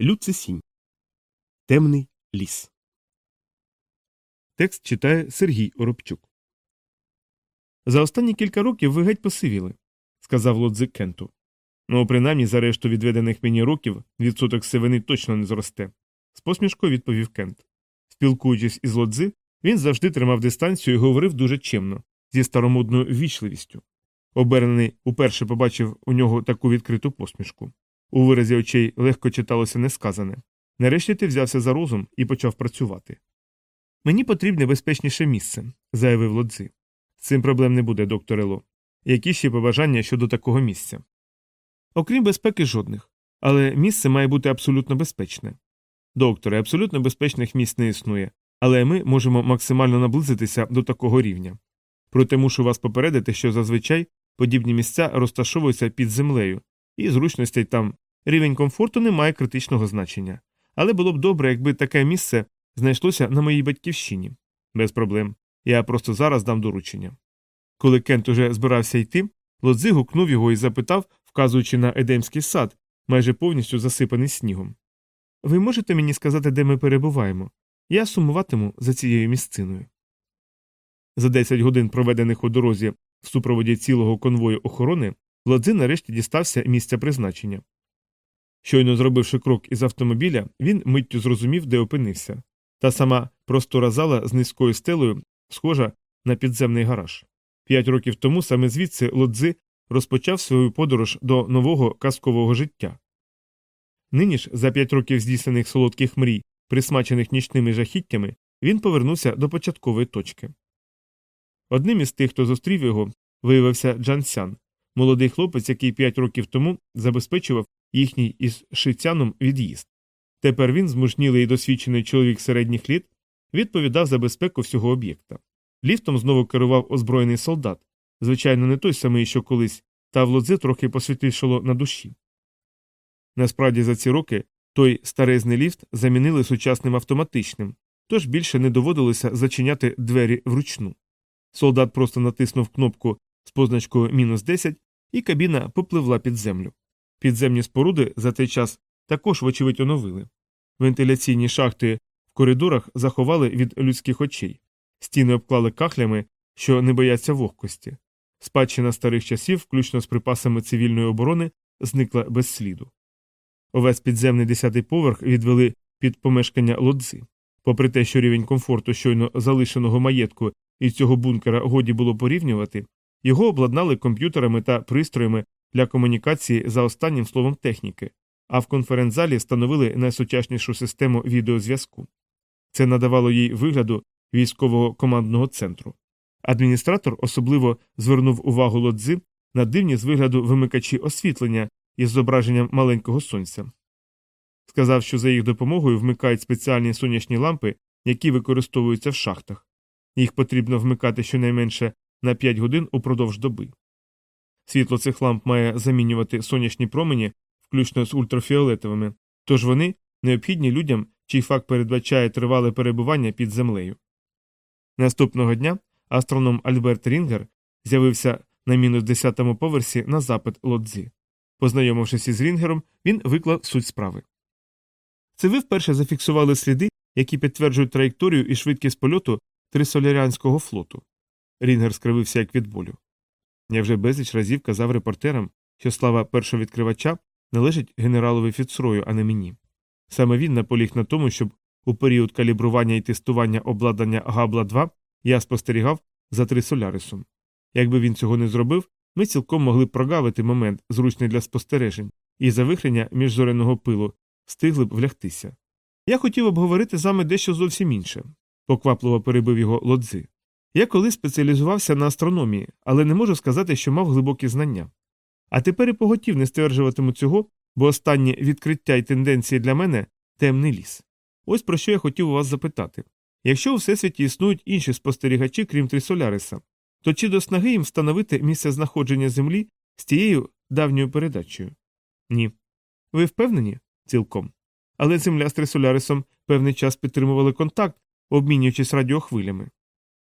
Люцисінь. Темний ліс. Текст читає Сергій Оробчук. За останні кілька років ви геть посивіли, сказав лодзи Кенту. Ну, принаймні, за решту відведених мені років відсоток сивини точно не зросте. З посмішкою відповів Кент. Спілкуючись із лодзи, він завжди тримав дистанцію і говорив дуже чемно, зі старомодною ввічливістю. Обернений уперше побачив у нього таку відкриту посмішку. У виразі очей легко читалося несказане. Нарешті ти взявся за розум і почав працювати. Мені потрібне безпечніше місце, заявив лодзи. З цим проблем не буде, доктор Ело. Які ще побажання щодо такого місця? Окрім безпеки, жодних. Але місце має бути абсолютно безпечне. Докторе, абсолютно безпечних місць не існує, але ми можемо максимально наблизитися до такого рівня. Проте мушу вас попередити, що зазвичай подібні місця розташовуються під землею, і зручностей там рівень комфорту не має критичного значення. Але було б добре, якби таке місце знайшлося на моїй батьківщині. Без проблем. Я просто зараз дам доручення. Коли Кент уже збирався йти, лодзи гукнув його і запитав, вказуючи на едемський сад, майже повністю засипаний снігом. Ви можете мені сказати, де ми перебуваємо? Я сумуватиму за цією місциною. За 10 годин, проведених у дорозі в супроводі цілого конвою охорони, Лодзи нарешті дістався місця призначення. Щойно зробивши крок із автомобіля, він миттю зрозумів, де опинився. Та сама простора зала з низькою стелею, схожа на підземний гараж. П'ять років тому саме звідси Лодзи розпочав свою подорож до нового казкового життя. Нині ж, за п'ять років здійснених солодких мрій, присмачених нічними жахіттями, він повернувся до початкової точки. Одним із тих, хто зустрів його, виявився Джан Сян, молодий хлопець, який п'ять років тому забезпечував їхній із шицяном від'їзд. Тепер він, змужнілий і досвідчений чоловік середніх літ, відповідав за безпеку всього об'єкта. Ліфтом знову керував озброєний солдат, звичайно, не той самий, що колись, та в лодзи трохи посвітлішало на душі. Насправді за ці роки той старезний ліфт замінили сучасним автоматичним, тож більше не доводилося зачиняти двері вручну. Солдат просто натиснув кнопку з позначкою мінус 10, і кабіна попливла під землю. Підземні споруди за той час також, вочевидь, оновили. Вентиляційні шахти в коридорах заховали від людських очей, стіни обклали кахлями, що не бояться вогкості. Спадщина старих часів, включно з припасами цивільної оборони, зникла без сліду. Увесь підземний десятий поверх відвели під помешкання лодзи. Попри те, що рівень комфорту щойно залишеного маєтку і цього бункера годі було порівнювати, його обладнали комп'ютерами та пристроями для комунікації за останнім словом техніки, а в конференц-залі встановили найсучаснішу систему відеозв'язку. Це надавало їй вигляду військового командного центру. Адміністратор особливо звернув увагу лодзи на дивні з вигляду вимикачі освітлення із зображенням маленького сонця. Сказав, що за їх допомогою вмикають спеціальні сонячні лампи, які використовуються в шахтах. Їх потрібно вмикати щонайменше на 5 годин упродовж доби. Світло цих ламп має замінювати сонячні промені, включно з ультрафіолетовими, тож вони необхідні людям, чий фах передбачає тривале перебування під землею. Наступного дня астроном Альберт Рінгер з'явився на мінус 10-му поверсі на запит Ло Цзі. Познайомившись із Рінгером, він виклав суть справи. Це ви вперше зафіксували сліди, які підтверджують траєкторію і швидкість польоту трисолярянського флоту. Рінгер скривився як від болю. Я вже безліч разів казав репортерам, що слава першого відкривача належить генералові Фіцрою, а не мені. Саме він наполіг на тому, щоб у період калібрування і тестування обладнання Габла 2 я спостерігав за Трисолярисом. Якби він цього не зробив, ми цілком могли б прогавити момент, зручний для спостережень, і завихрення міжзореного пилу встигли б влягтися. Я хотів обговорити з вами дещо зовсім інше, поквапливо перебив його лодзи. Я колись спеціалізувався на астрономії, але не можу сказати, що мав глибокі знання. А тепер і поготів не стверджуватиму цього, бо останнє відкриття і тенденції для мене темний ліс. Ось про що я хотів у вас запитати. Якщо у всесвіті існують інші спостерігачі, крім Трисоляриса, то чи до снаги їм встановити місце знаходження Землі з тією давньою передачею? Ні. Ви впевнені? Цілком. Але Земля з Трисолярисом певний час підтримували контакт, обмінюючись радіохвилями.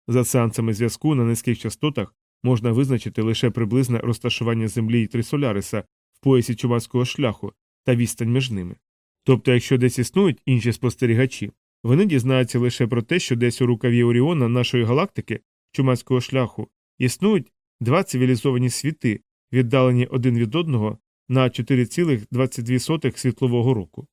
За сеансами зв'язку на низьких частотах можна визначити лише приблизне розташування Землі і Трисоляриса в поясі чувацького шляху та відстань між ними. Тобто, якщо десь існують інші спостерігачі, вони дізнаються лише про те, що десь у рукаві Оріона нашої галактики, чумацького шляху, існують два цивілізовані світи, віддалені один від одного на 4,22 світлового року.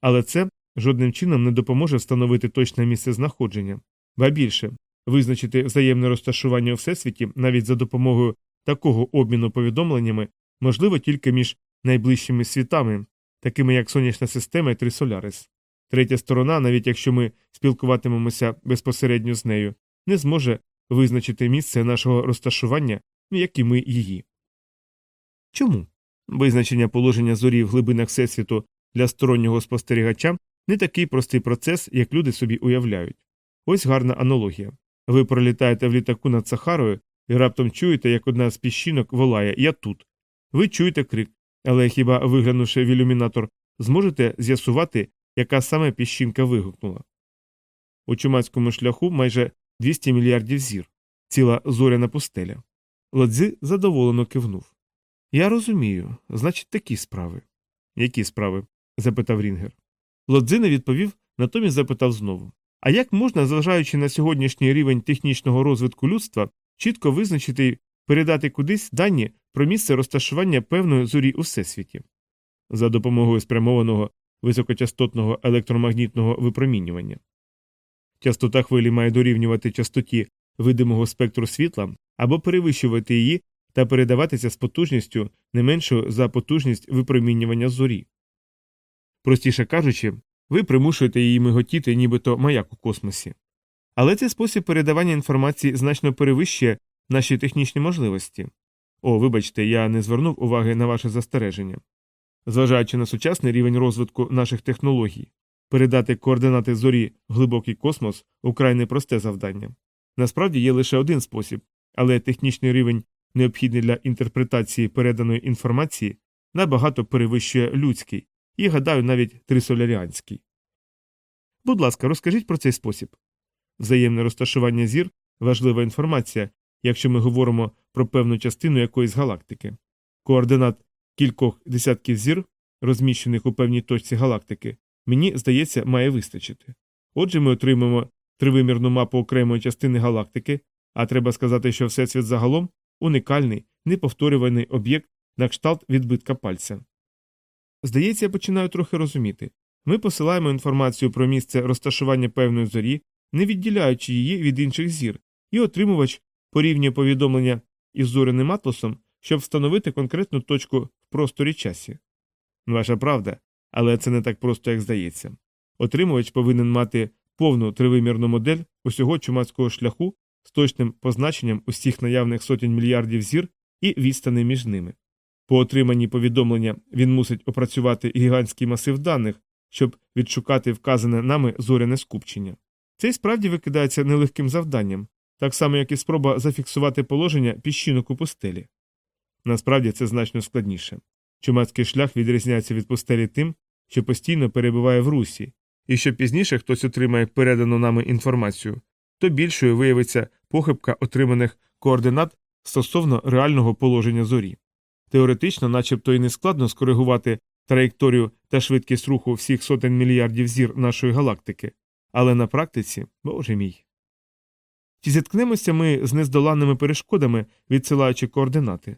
Але це жодним чином не допоможе встановити точне місце знаходження, ба більше визначити взаємне розташування у всесвіті навіть за допомогою такого обміну повідомленнями можливо тільки між найближчими світами, такими як сонячна система і Трисолярис. Третя сторона, навіть якщо ми спілкуватимемося безпосередньо з нею, не зможе визначити місце нашого розташування, як і ми її. Чому? Визначення положення зорі в глибинах Всесвіту для стороннього спостерігача не такий простий процес, як люди собі уявляють. Ось гарна аналогія. Ви пролітаєте в літаку над Сахарою і раптом чуєте, як одна з піщинок волає Я тут. Ви чуєте крик, але хіба виглянувши в ілюмінатор, зможете з'ясувати, яка саме піщинка вигукнула? У чумацькому шляху майже 200 мільярдів зір, ціла зоряна пустеля. Лодзи задоволено кивнув. Я розумію, значить, такі справи. Які справи? запитав Рінгер. Лодзи не відповів, натомість запитав знову. А як можна, зважаючи на сьогоднішній рівень технічного розвитку людства, чітко визначити і передати кудись дані про місце розташування певної зорі у всесвіті? За допомогою спрямованого високочастотного електромагнітного випромінювання. Частота хвилі має дорівнювати частоті видимого спектру світла або перевищувати її та передаватися з потужністю не меншою за потужність випромінювання зорі. Простіше кажучи, ви примушуєте її миготіти, нібито маяк у космосі. Але цей спосіб передавання інформації значно перевищує наші технічні можливості. О, вибачте, я не звернув уваги на ваше застереження. Зважаючи на сучасний рівень розвитку наших технологій, передати координати зорі в глибокий космос украй непросте завдання. Насправді є лише один спосіб, але технічний рівень, необхідний для інтерпретації переданої інформації, набагато перевищує людський і, гадаю, навіть трисоляріанський. Будь ласка, розкажіть про цей спосіб. Взаємне розташування зір важлива інформація, якщо ми говоримо про певну частину якоїсь галактики. Координат кількох десятків зір, розміщених у певній точці галактики, мені здається, має вистачити. Отже, ми отримаємо тривимірну мапу окремої частини галактики, а треба сказати, що Всесвіт загалом уникальний, неповторюваний об'єкт на кшталт відбитка пальця. Здається, я починаю трохи розуміти. Ми посилаємо інформацію про місце розташування певної зорі, не відділяючи її від інших зір, і отримувач порівнює повідомлення із зоряним атласом, щоб встановити конкретну точку в просторі часі. Ваша правда, але це не так просто, як здається. Отримувач повинен мати повну тривимірну модель усього чумацького шляху з точним позначенням усіх наявних сотень мільярдів зір і відстани між ними. По отриманні повідомлення він мусить опрацювати гігантський масив даних, щоб відшукати вказане нами зоряне скупчення. Це й справді викидається нелегким завданням, так само, як і спроба зафіксувати положення піщинок у пустелі. Насправді це значно складніше. Чумацький шлях відрізняється від пустелі тим, що постійно перебуває в русі, і що пізніше хтось отримає передану нами інформацію, то більшою виявиться похибка отриманих координат стосовно реального положення зорі. Теоретично, начебто і не складно скоригувати траєкторію та швидкість руху всіх сотень мільярдів зір нашої галактики, але на практиці, боже мій. Чи зіткнемося ми з нездоланними перешкодами, відсилаючи координати?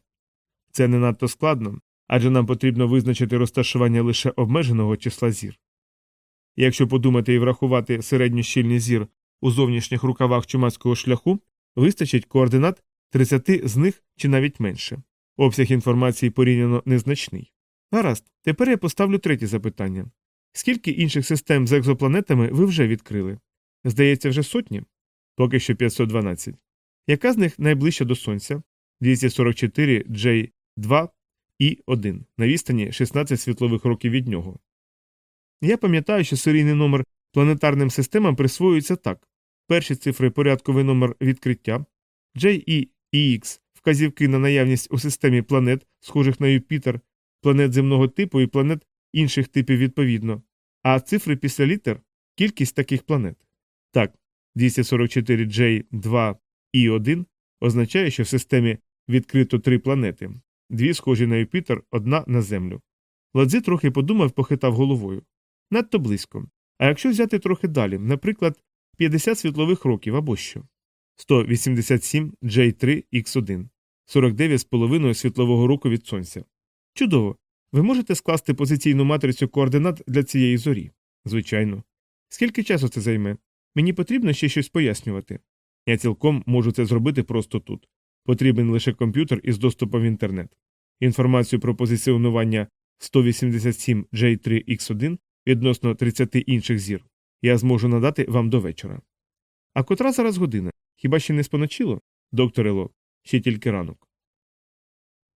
Це не надто складно, адже нам потрібно визначити розташування лише обмеженого числа зір. Якщо подумати і врахувати середню щільність зір у зовнішніх рукавах чумацького шляху, вистачить координат 30 з них чи навіть менше. Обсяг інформації порівняно незначний. Гаразд, тепер я поставлю третє запитання скільки інших систем з екзопланетами ви вже відкрили? Здається, вже сотні? Поки що 512. Яка з них найближча до Сонця? 244 J2 і 1 на відстані 16 світлових років від нього. Я пам'ятаю, що серійний номер планетарним системам присвоюється так: перші цифри порядковий номер відкриття, J і EX вказівки на наявність у системі планет, схожих на Юпітер, планет земного типу і планет інших типів відповідно, а цифри після літер кількість таких планет. Так, 244J2 і 1 означає, що в системі відкрито три планети дві схожі на Юпітер, одна на Землю. Ладзи трохи подумав, похитав головою. Надто близько. А якщо взяти трохи далі, наприклад, 50 світлових років або що? 187 J3 X1, 49,5 світлового року від сонця. Чудово. Ви можете скласти позиційну матрицю координат для цієї зорі? Звичайно. Скільки часу це займе? Мені потрібно ще щось пояснювати. Я цілком можу це зробити просто тут. Потрібен лише комп'ютер із доступом в інтернет. Інформацію про позиціонування 187 J3 X1 відносно 30 інших зір я зможу надати вам до вечора. А котра зараз година? Хіба ще не споночило? Докторе Ло, ще тільки ранок.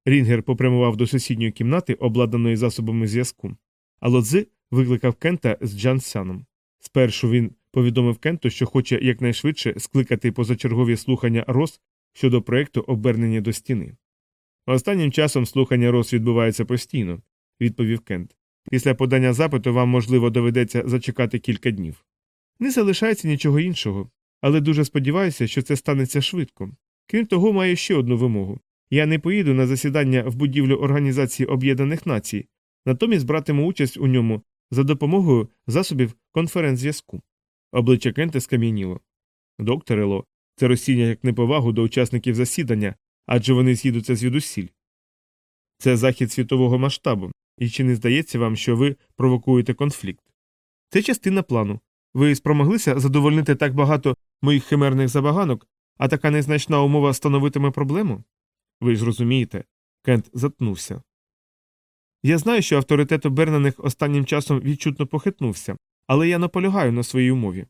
Рінгер попрямував до сусідньої кімнати, обладнаної засобами зв'язку, а Ло Цзі викликав Кента з Джан Сяном. Спершу він повідомив Кенту, що хоче якнайшвидше скликати позачергові слухання РОС щодо проєкту Обернених до стіни. Останнім часом слухання РОС відбуваються постійно, відповів Кент. Після подання запиту вам, можливо, доведеться зачекати кілька днів. Не залишається нічого іншого, але дуже сподіваюся, що це станеться швидко. Крім того, маю ще одну вимогу я не поїду на засідання в будівлю Організації Об'єднаних Націй, натомість братиму участь у ньому за допомогою засобів конференц-зв'язку. Обличчя Кента скам'яніло. Доктор Ело, це розціння як неповагу до учасників засідання, адже вони з'їдуться звідусіль. Це захід світового масштабу, і чи не здається вам, що ви провокуєте конфлікт? Це частина плану. Ви спромоглися задовольнити так багато моїх химерних забаганок, а така незначна умова становитиме проблему? Ви ж розумієте, Кент затнувся. Я знаю, що авторитет обернених останнім часом відчутно похитнувся, але я наполягаю на своїй умові.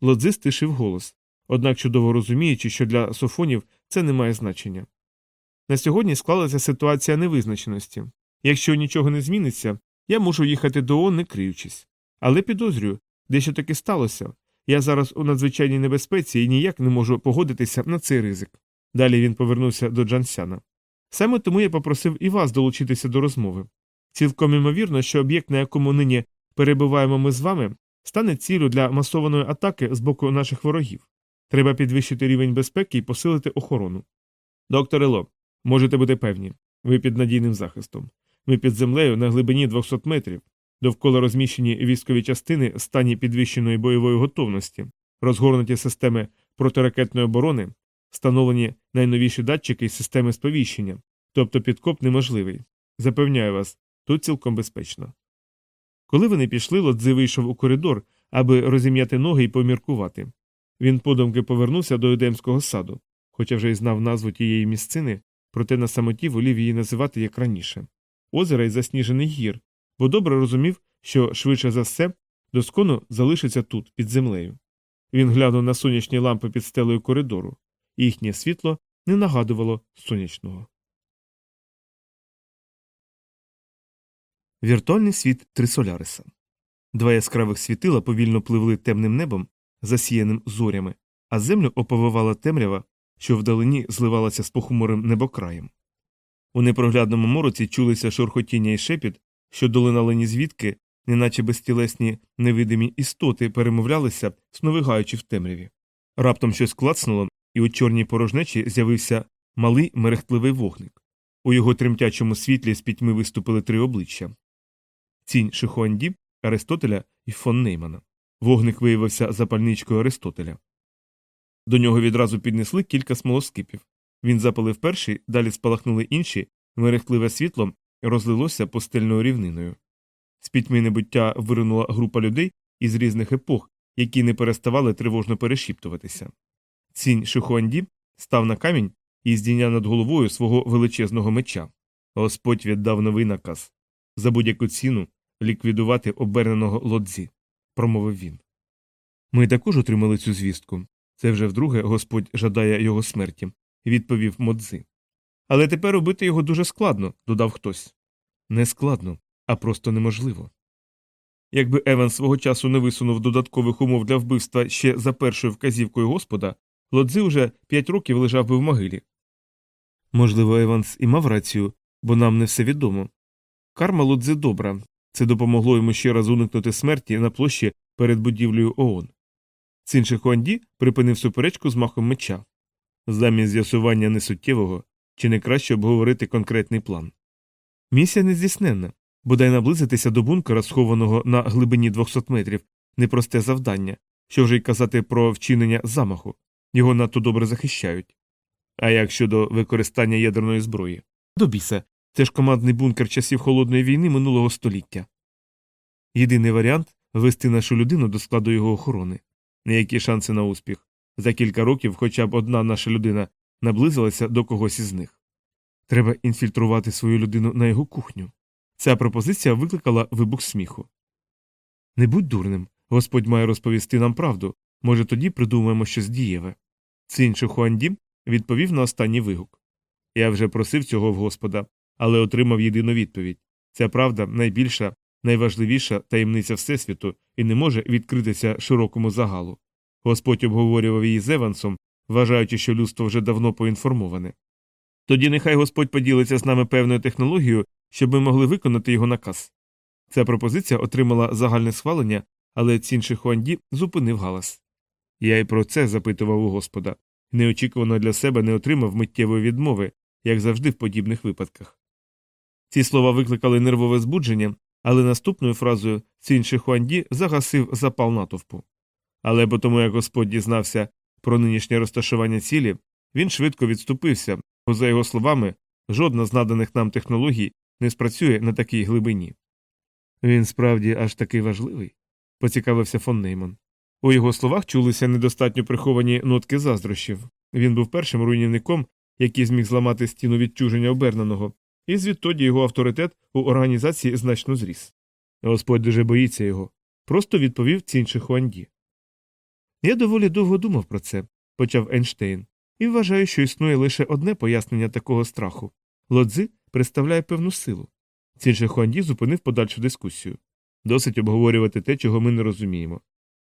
Лодзи стишив голос, однак чудово розуміючи, що для софонів це не має значення. На сьогодні склалася ситуація невизначеності. Якщо нічого не зміниться, я можу їхати до ООН, не криючись. Але підозрюю, дещо таки сталося. Я зараз у надзвичайній небезпеці і ніяк не можу погодитися на цей ризик. Далі він повернувся до Джансяна. Саме тому я попросив і вас долучитися до розмови. Цілком імовірно, що об'єкт, на якому нині перебуваємо ми з вами, стане ціллю для масованої атаки з боку наших ворогів. Треба підвищити рівень безпеки і посилити охорону. Доктор Ело, можете бути певні, ви під надійним захистом. Ми під землею на глибині 200 метрів, довкола розміщені військові частини в стані підвищеної бойової готовності, розгорнуті системи протиракетної оборони, встановлені найновіші датчики і системи сповіщення, тобто підкоп неможливий. Запевняю вас, тут цілком безпечно. Коли вони пішли, Лодзи вийшов у коридор, аби розім'яти ноги і поміркувати. Він подумки повернувся до Едемського саду, хоча вже й знав назву тієї місцини, проте на самоті волів її називати як раніше озера і засніжений гір, бо добре розумів, що швидше за все доскону залишиться тут, під землею. Він глянув на сонячні лампи під стелею коридору, і їхнє світло не нагадувало сонячного. Віртуальний світ Трисоляриса. Два яскравих світила повільно пливли темним небом, засіяним зорями, а землю оповивала темрява, що вдалині зливалася з похмурим небокраєм. У непроглядному мороці чулися шурхотіння і шепіт, що долинали ні звідки, неначе безтілесні невидимі істоти перемовлялися, сновигаючи в темряві. Раптом щось клацнуло, і у чорній порожнечі з'явився малий мерехтливий вогник. У його тремтячому світлі з пітьми виступили три обличчя цінь Шихуанді, Аристотеля і фон Неймана. Вогник виявився запальничкою Аристотеля. До нього відразу піднесли кілька смолоскипів. Він запалив перший, далі спалахнули інші, мерехтливе світло розлилося пустельною рівниною. З пітьми небуття виринула група людей із різних епох, які не переставали тривожно перешіптуватися. Цінь Шихуанді став на камінь і здійняв над головою свого величезного меча. Господь віддав новий наказ за будь-яку ціну ліквідувати оберненого лодзі, промовив він. Ми також отримали цю звістку. Це вже вдруге Господь жадає його смерті, відповів Модзи. Але тепер робити його дуже складно, додав хтось. Не складно, а просто неможливо. Якби Еван свого часу не висунув додаткових умов для вбивства ще за першою вказівкою Господа, Лодзи уже п'ять років лежав би в могилі. Можливо, Еванс і мав рацію, бо нам не все відомо. Карма Лодзи добра, це допомогло йому ще раз уникнути смерті на площі перед будівлею ООН. Цинши Хуанді припинив суперечку з махом меча. Замість з'ясування несуттєвого, чи не краще обговорити конкретний план. Місія нездійсненна. Бодай наблизитися до бункера, схованого на глибині 200 метрів, непросте завдання, що вже й казати про вчинення замаху, його надто добре захищають. А як щодо використання ядерної зброї? До біса, це ж командний бункер часів холодної війни минулого століття. Єдиний варіант ввести нашу людину до складу його охорони. Ніякі шанси на успіх. За кілька років хоча б одна наша людина наблизилася до когось із них. Треба інфільтрувати свою людину на його кухню. Ця пропозиція викликала вибух сміху. Не будь дурним. Господь має розповісти нам правду. Може, тоді придумаємо щось дієве. Цинчу Хуанді відповів на останній вигук. Я вже просив цього в Господа, але отримав єдину відповідь ця правда найбільша, найважливіша таємниця Всесвіту і не може відкритися широкому загалу. Господь обговорював її з Евансом, вважаючи, що людство вже давно поінформоване. Тоді нехай Господь поділиться з нами певною технологією, щоб ми могли виконати його наказ. Ця пропозиція отримала загальне схвалення, але Цінши Хуанді зупинив галас. Я й про це запитував у Господа. Неочікувано для себе не отримав миттєвої відмови, як завжди в подібних випадках. Ці слова викликали нервове збудження, але наступною фразою Цінши Хуанді загасив запал натовпу. Але по тому, як Господь дізнався про нинішнє розташування цілі, він швидко відступився, бо, за його словами, жодна з наданих нам технологій не спрацює на такій глибині. Він справді аж такий важливий, поцікавився фон Нейман. У його словах чулися недостатньо приховані нотки заздрощів. Він був першим руйнівником, який зміг зламати стіну відчуження оберненого, і звідтоді його авторитет у організації значно зріс. Господь дуже боїться його, просто відповів Цінчи Хуанді. Я доволі довго думав про це, почав Ейнштейн, і вважаю, що існує лише одне пояснення такого страху лодзи представляє певну силу. Цінче Хуанді зупинив подальшу дискусію. Досить обговорювати те, чого ми не розуміємо.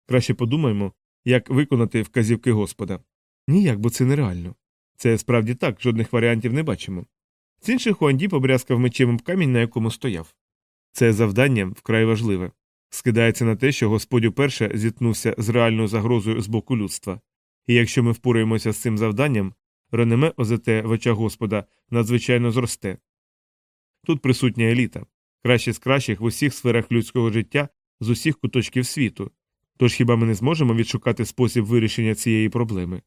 Краще подумаємо, як виконати вказівки Господа. Ніяк, бо це нереально. Це справді так, жодних варіантів не бачимо. Цінче Хуанді побрязкав мечем об камінь, на якому стояв. Це завдання вкрай важливе. Скидається на те, що Господь уперше зіткнувся з реальною загрозою з боку людства. І якщо ми впораємося з цим завданням, реноме ОЗТ в очах Господа надзвичайно зросте. Тут присутня еліта, кращі з кращих в усіх сферах людського життя з усіх куточків світу. Тож хіба ми не зможемо відшукати спосіб вирішення цієї проблеми?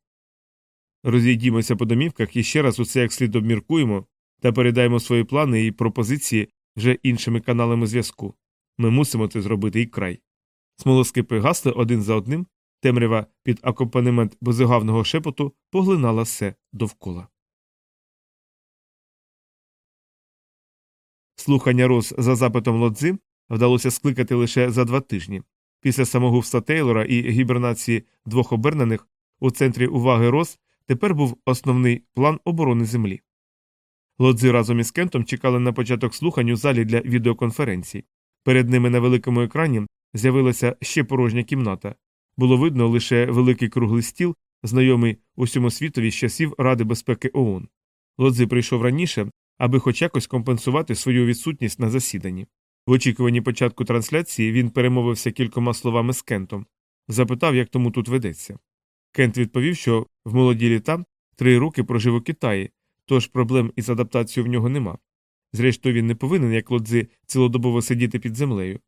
Розійдімося по домівках і ще раз усе як слід обміркуємо та передаємо свої плани і пропозиції вже іншими каналами зв'язку. Ми мусимо це зробити і край. Смолоскипи гасли один за одним, темрява під акомпанемент безугавного шепоту поглинала все довкола. Слухання роз за запитом лодзи вдалося скликати лише за два тижні. Після самогубства Тейлора і гібернації двох обернених у центрі уваги роз тепер був основний план оборони землі. Лодзи разом із Кентом чекали на початок слухань у залі для відеоконференцій. Перед ними на великому екрані з'явилася ще порожня кімната. Було видно лише великий круглий стіл, знайомий усьому світові з часів Ради безпеки ООН. Лодзи прийшов раніше, аби хоч якось компенсувати свою відсутність на засіданні. В очікуванні початку трансляції він перемовився кількома словами з Кентом, запитав, як тому тут ведеться. Кент відповів, що в молоді літа три роки прожив у Китаї, тож проблем із адаптацією в нього нема. Зрештою, він не повинен, як лодзи, цілодобово сидіти під землею.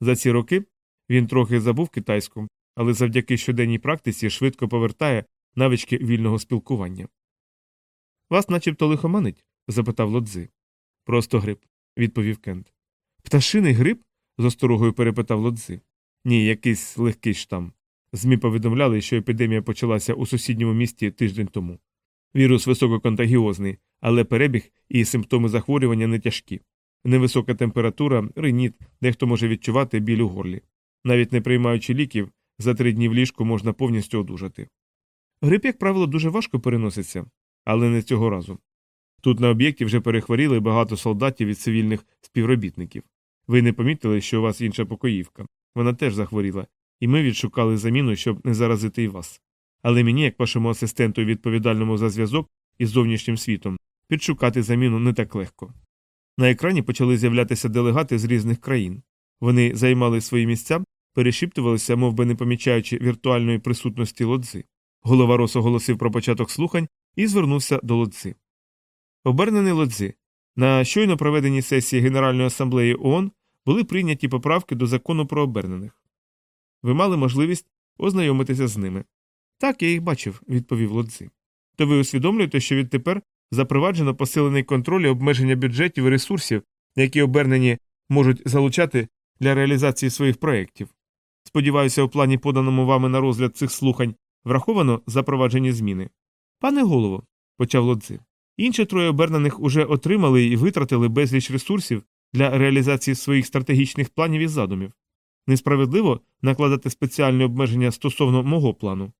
За ці роки він трохи забув китайську, але завдяки щоденній практиці швидко повертає навички вільного спілкування. Вас начебто лихоманить? запитав лодзи. Просто грип, відповів Кент. Пташиний грип? з осторогою перепитав лодзи. Ні, якийсь легкий штам. ЗМІ повідомляли, що епідемія почалася у сусідньому місті тиждень тому. Вірус висококонтагіозний, але перебіг і симптоми захворювання не тяжкі. Невисока температура, риніт, дехто може відчувати біль у горлі. Навіть не приймаючи ліків, за три дні в ліжку можна повністю одужати. Грип, як правило, дуже важко переноситься, але не цього разу. Тут на об'єкті вже перехворіли багато солдатів і цивільних співробітників. Ви не помітили, що у вас інша покоївка. Вона теж захворіла, і ми відшукали заміну, щоб не заразити і вас. Але мені, як вашому асистенту відповідальному за зв'язок із зовнішнім світом, підшукати заміну не так легко. На екрані почали з'являтися делегати з різних країн. Вони займали свої місця, перешіптувалися, мов би не помічаючи віртуальної присутності лодзи. Голова Рос оголосив про початок слухань і звернувся до лодзи. Обернений лодзи, На щойно проведеній сесії Генеральної асамблеї ООН були прийняті поправки до закону про обернених. Ви мали можливість ознайомитися з ними. Так, я їх бачив, відповів Лодзи. То ви усвідомлюєте, що відтепер запроваджено посилений контроль і обмеження бюджетів і ресурсів, які обернені можуть залучати для реалізації своїх проєктів. Сподіваюся, у плані, поданому вами на розгляд цих слухань, враховано запроваджені зміни. Пане голово, почав Лодзи, інші троє обернених уже отримали і витратили безліч ресурсів для реалізації своїх стратегічних планів і задумів. Несправедливо накладати спеціальні обмеження стосовно мого плану.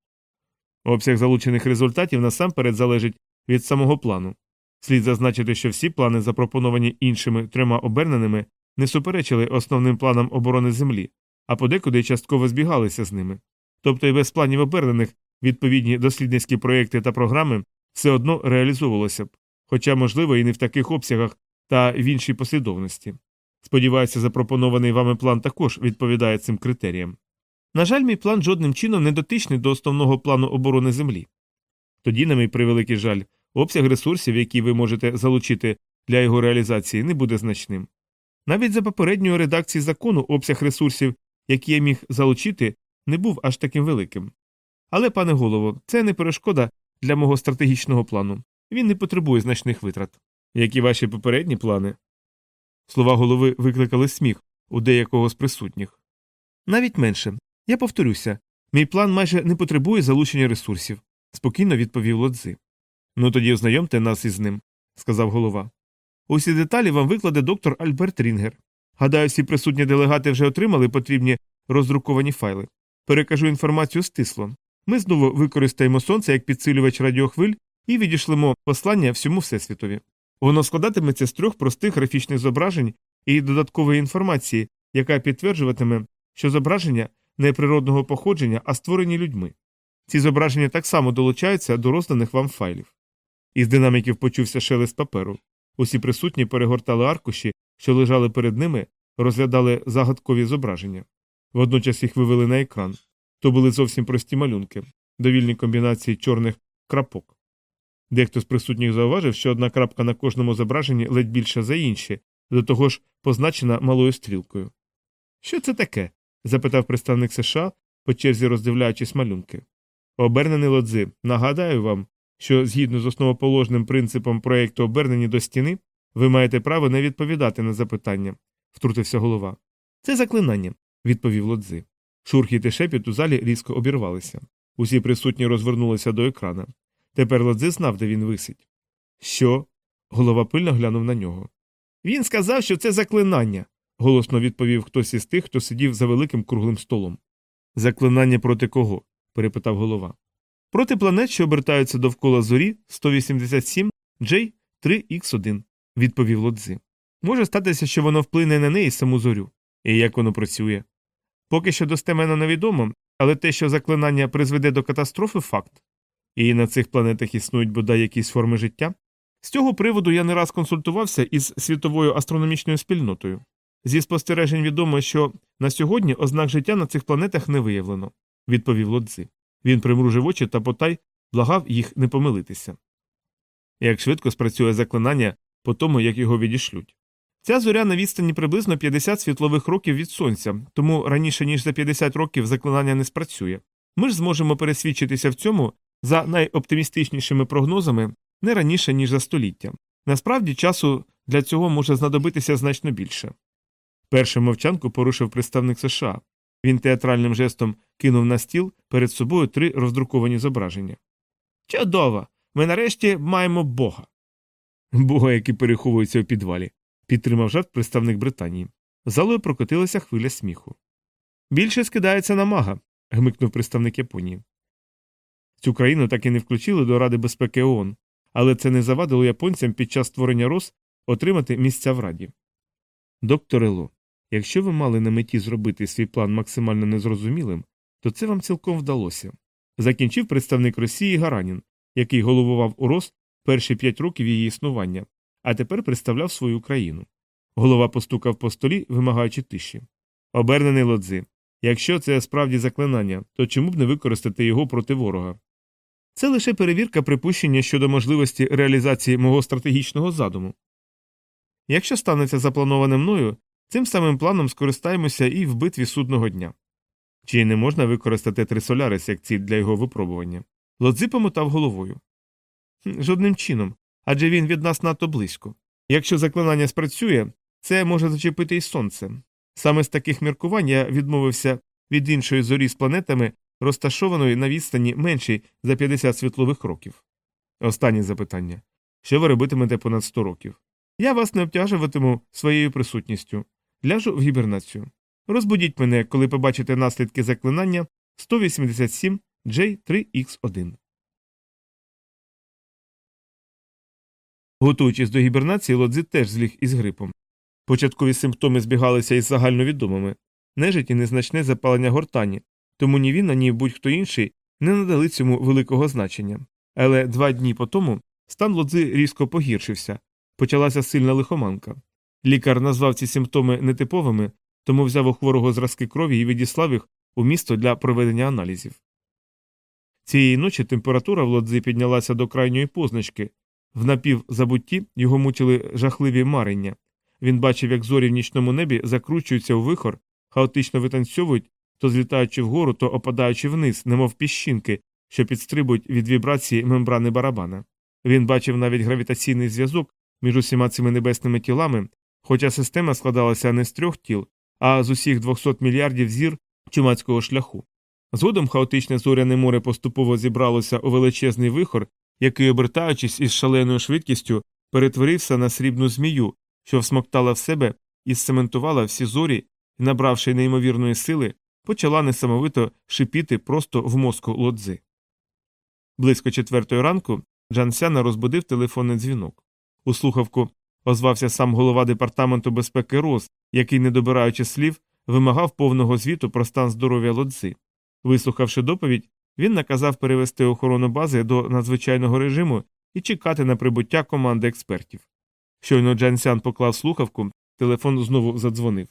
Обсяг залучених результатів насамперед залежить від самого плану. Слід зазначити, що всі плани, запропоновані іншими трьома оберненими, не суперечили основним планам оборони Землі, а подекуди частково збігалися з ними. Тобто і без планів обернених відповідні дослідницькі проекти та програми все одно реалізовувалося б, хоча, можливо, і не в таких обсягах та в іншій послідовності. Сподіваюся, запропонований вами план також відповідає цим критеріям. На жаль, мій план жодним чином не дотичний до основного плану оборони Землі. Тоді, на мій превеликий жаль, обсяг ресурсів, які ви можете залучити для його реалізації, не буде значним. Навіть за попередньою редакцією закону обсяг ресурсів, які я міг залучити, не був аж таким великим. Але, пане голово, це не перешкода для мого стратегічного плану. Він не потребує значних витрат. Як і ваші попередні плани. Слова голови викликали сміх у деякого з присутніх. Навіть менше. Я повторюся мій план майже не потребує залучення ресурсів, спокійно відповів Лодзи. Ну тоді ознайомте нас із ним, сказав голова. Усі деталі вам викладе доктор Альберт Рінгер. Гадаю, всі присутні делегати вже отримали потрібні роздруковані файли. Перекажу інформацію стисло. Ми знову використаємо сонце як підсилювач радіохвиль і відійшлемо послання всьому всесвітові. Воно складатиметься з трьох простих графічних зображень і додаткової інформації, яка підтверджуватиме, що зображення не природного походження, а створені людьми. Ці зображення так само долучаються до розданих вам файлів. Із динаміків почувся шелест паперу. Усі присутні перегортали аркуші, що лежали перед ними, розглядали загадкові зображення. Водночас їх вивели на екран. То були зовсім прості малюнки, довільні комбінації чорних крапок. Дехто з присутніх зауважив, що одна крапка на кожному зображенні ледь більша за інші, до того ж позначена малою стрілкою. Що це таке? запитав представник США, по черзі роздивляючись малюнки. Обернений лодзи, нагадаю вам, що згідно з основоположним принципом проєкту обернені до стіни, ви маєте право не відповідати на запитання, втрутився голова. Це заклинання, відповів лодзи. Шурхіт і шепіт у залі різко обірвалися. Усі присутні розвернулися до екрана. Тепер лодзи знав, де він висить. Що? Голова пильно глянув на нього. Він сказав, що це заклинання, голосно відповів хтось із тих, хто сидів за великим круглим столом. Заклинання проти кого? перепитав голова. Проти планет, що обертаються довкола зорі 187 J 3 x 1 відповів лодзи. Може статися, що воно вплине на неї саму зорю. І як воно працює? Поки що достеменно невідомо, але те, що заклинання призведе до катастрофи, факт. І на цих планетах існують бодай якісь форми життя. З цього приводу я не раз консультувався із світовою астрономічною спільнотою. Зі спостережень відомо, що на сьогодні ознак життя на цих планетах не виявлено, відповів лодзи. Він примружив очі та потай благав їх не помилитися. Як швидко спрацює заклинання по тому, як його відішлють. Ця зоря на відстані приблизно 50 світлових років від сонця, тому раніше ніж за 50 років заклинання не спрацює. Ми ж зможемо пересвідчитися в цьому за найоптимістичнішими прогнозами не раніше, ніж за століття. Насправді часу для цього може знадобитися значно більше. Першим мовчанку порушив представник США. Він театральним жестом кинув на стіл перед собою три роздруковані зображення. Чудово! Ми нарешті маємо Бога. Бога, який переховується у підвалі, підтримав жарт представник Британії. Залою прокотилася хвиля сміху. Більше скидається на мага, гмикнув представник Японії. Цю країну так і не включили до Ради безпеки ООН, але це не завадило японцям під час створення РОС отримати місця в Раді. Доктор Ело, якщо ви мали на меті зробити свій план максимально незрозумілим, то це вам цілком вдалося. Закінчив представник Росії Гаранін, який головував у РОС перші п'ять років її існування, а тепер представляв свою країну. Голова постукав по столі, вимагаючи тиші. Обернений лодзи. Якщо це справді заклинання, то чому б не використати його проти ворога? Це лише перевірка припущення щодо можливості реалізації мого стратегічного задуму. Якщо станеться заплановане мною, цим самим планом скористаємося і в битві судного дня. Чи не можна використати Трисолярис як ціль для його випробування? Лодзи помотав головою. Жодним чином, адже він від нас надто близько. Якщо заклинання спрацює, це може зачепити і сонце. Саме з таких міркувань я відмовився від іншої зорі з планетами, розташованої на відстані меншій за 50 світлових років. Останнє запитання що ви робитимете понад 100 років? Я вас не обтяжуватиму своєю присутністю. Ляжу в гібернацію. Розбудіть мене, коли побачите наслідки заклинання 187 J3X1. Готуючись до гібернації, лодзи теж зліг із грипом. Початкові симптоми збігалися із загальновідомими нежить і незначне запалення гортані, тому ні він, ні будь-хто інший не надали цьому великого значення. Але два дні по тому стан лодзи різко погіршився, почалася сильна лихоманка. Лікар назвав ці симптоми нетиповими, тому взяв у хворого зразки крові і відіслав їх у місто для проведення аналізів. Цієї ночі температура в лодзи піднялася до крайньої позначки. В напівзабутті його мучили жахливі марення. Він бачив, як зорі в нічному небі закручуються у вихор, хаотично витанцьовують, то злітаючи вгору, то опадаючи вниз, немов піщинки, що підстрибують від вібрації мембрани барабана. Він бачив навіть гравітаційний зв'язок між усіма цими небесними тілами, хоча система складалася не з трьох тіл, а з усіх 200 мільярдів зір чумацького шляху. Згодом хаотичне зоряне море поступово зібралося у величезний вихор, який, обертаючись із шаленою швидкістю, перетворився на срібну змію, що всмоктала в себе і сцементувала всі зорі і, набравши неймовірної сили, почала несамовито шипіти просто в мозку лодзи. Близько четвертої ранку Джан Сяна розбудив телефонний дзвінок. У слухавку озвався сам голова департаменту безпеки Роз, який, не добираючи слів, вимагав повного звіту про стан здоров'я лодзи. Вислухавши доповідь, він наказав перевести охорону бази до надзвичайного режиму і чекати на прибуття команди експертів. Щойно Джан Сян поклав слухавку, телефон знову задзвонив.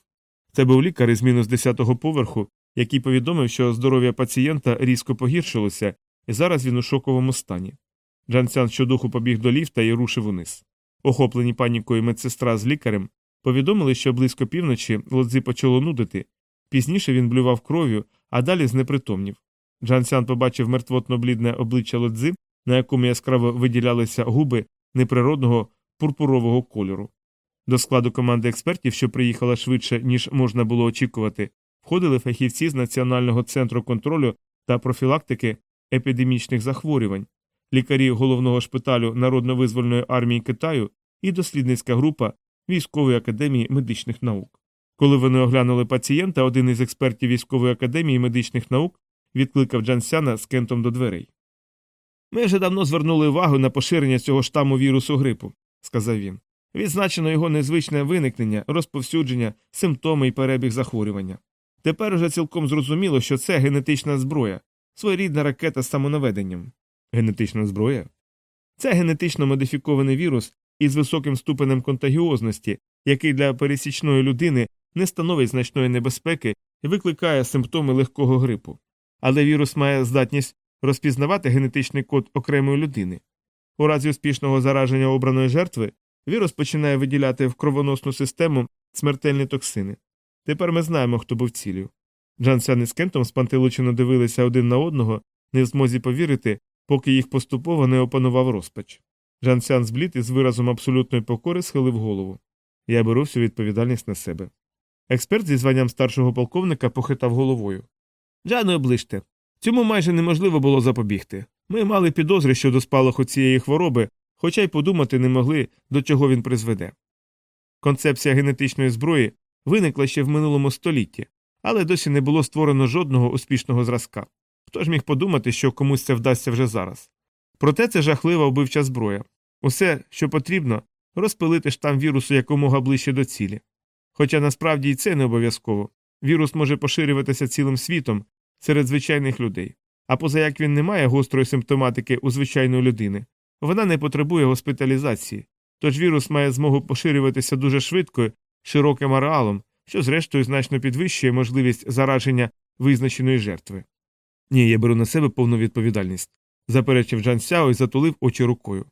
Це був лікар із мінус 10-го поверху, який повідомив, що здоров'я пацієнта різко погіршилося, і зараз він у шоковому стані. Джансян щодуху побіг до ліфта і рушив униз. Охоплені панікою медсестра з лікарем повідомили, що близько півночі лодзи почало нудити. Пізніше він блював кров'ю, а далі знепритомнів. Джансян побачив мертвотно блідне обличчя лодзи, на якому яскраво виділялися губи неприродного пурпурового кольору. До складу команди експертів, що приїхала швидше, ніж можна було очікувати, входили фахівці з Національного центру контролю та профілактики епідемічних захворювань, лікарі головного шпиталю Народно-визвольної армії Китаю і дослідницька група Військової академії медичних наук. Коли вони оглянули пацієнта, один із експертів військової академії медичних наук відкликав Джансяна з кентом до дверей. Ми вже давно звернули увагу на поширення цього штаму вірусу грипу, сказав він. Відзначено його незвичне виникнення, розповсюдження, симптоми і перебіг захворювання. Тепер уже цілком зрозуміло, що це генетична зброя, своєрідна ракета з самонаведенням. Генетична зброя? Це генетично модифікований вірус із високим ступенем контагіозності, який для пересічної людини не становить значної небезпеки і викликає симптоми легкого грипу. Але вірус має здатність розпізнавати генетичний код окремої людини. У разі успішного зараження обраної жертви вірус починає виділяти в кровоносну систему смертельні токсини. Тепер ми знаємо, хто був цілею. Джансян із Кентом спантеличено дивилися один на одного, не в змозі повірити, поки їх поступово не опанував розпач. Жансян зблід із виразом абсолютної покори схилив голову. Я беру всю відповідальність на себе. Експерт зі званням старшого полковника похитав головою. Джану оближте. Цьому майже неможливо було запобігти. Ми мали підозри щодо спалаху цієї хвороби, хоча й подумати не могли, до чого він призведе. Концепція генетичної зброї виникла ще в минулому столітті, але досі не було створено жодного успішного зразка. Хто ж міг подумати, що комусь це вдасться вже зараз? Проте це жахлива вбивча зброя. Усе, що потрібно, розпилити штам вірусу якомога ближче до цілі. Хоча насправді і це не обов'язково. Вірус може поширюватися цілим світом серед звичайних людей. А поза як він не має гострої симптоматики у звичайної людини, вона не потребує госпіталізації, тож вірус має змогу поширюватися дуже швидко, широким ареалом, що зрештою значно підвищує можливість зараження визначеної жертви. Ні, я беру на себе повну відповідальність, заперечив Джан Сяо і затулив очі рукою.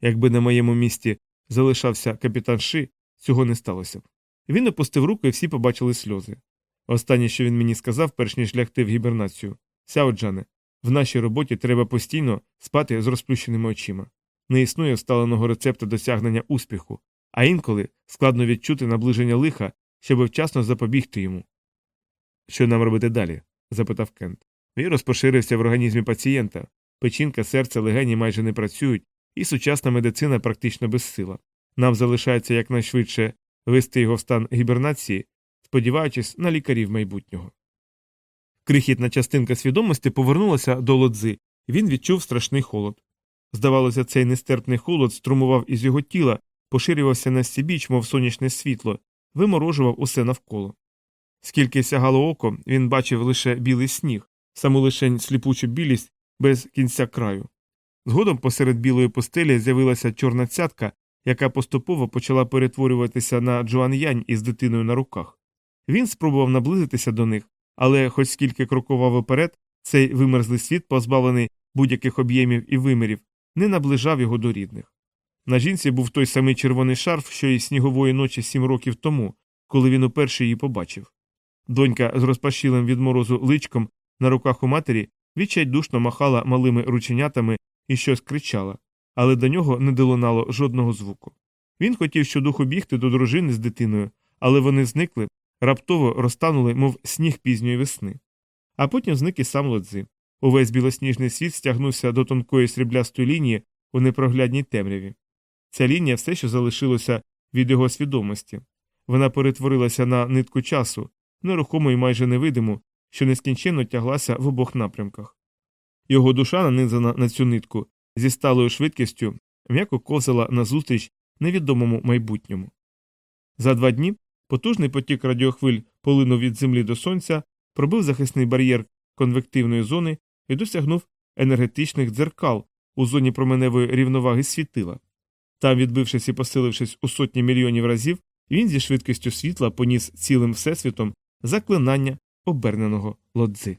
Якби на моєму місці залишався капітан Ши, цього не сталося б. Він опустив руку і всі побачили сльози. Останнє, що він мені сказав, перш ніж лягти в гібернацію Сяо Джане, в нашій роботі треба постійно спати з розплющеними очима. Не існує всталеного рецепту досягнення успіху, а інколи складно відчути наближення лиха, щоб вчасно запобігти йому. Що нам робити далі? запитав Кент. Вірус поширився в організмі пацієнта, печінка, серце, легені майже не працюють, і сучасна медицина практично безсила. Нам залишається якнайшвидше вести його в стан гібернації, сподіваючись на лікарів майбутнього. Крихітна частинка свідомості повернулася до лодзи, він відчув страшний холод. Здавалося, цей нестерпний холод струмував із його тіла, поширювався на стібіч, мов сонячне світло, виморожував усе навколо. Скільки сягало око, він бачив лише білий сніг, саму лишень сліпучу білість без кінця краю. Згодом посеред білої постелі з'явилася чорна цятка, яка поступово почала перетворюватися на Джоан із дитиною на руках. Він спробував наблизитися до них, але, хоч скільки крокував уперед, цей вимерзлий світ, позбавлений будь-яких об'ємів і вимірів, не наближав його до рідних. На жінці був той самий червоний шарф, що й снігової ночі сім років тому, коли він уперше її побачив. Донька з розпашілим від морозу личком на руках у матері відчайдушно махала малими рученятами і щось кричала, але до нього не долунало жодного звуку. Він хотів щодуху бігти до дружини з дитиною, але вони зникли, раптово розтанули, мов сніг пізньої весни. А потім зник і сам лодзи. Увесь білосніжний світ стягнувся до тонкої сріблястої лінії у непроглядній темряві. Ця лінія все ще залишилася від його свідомості. Вона перетворилася на нитку часу, нерухому і майже невидиму, що нескінченно тяглася в обох напрямках. Його душа, нанизана на цю нитку, зі сталою швидкістю м'яко ковзала назустріч невідомому майбутньому. За два дні потужний потік радіохвиль полинув від землі до сонця, пробив захисний бар'єр конвективної зони і досягнув енергетичних дзеркал у зоні променевої рівноваги світила. Там, відбившись і посилившись у сотні мільйонів разів, він зі швидкістю світла поніс цілим всесвітом заклинання оберненого лодзи.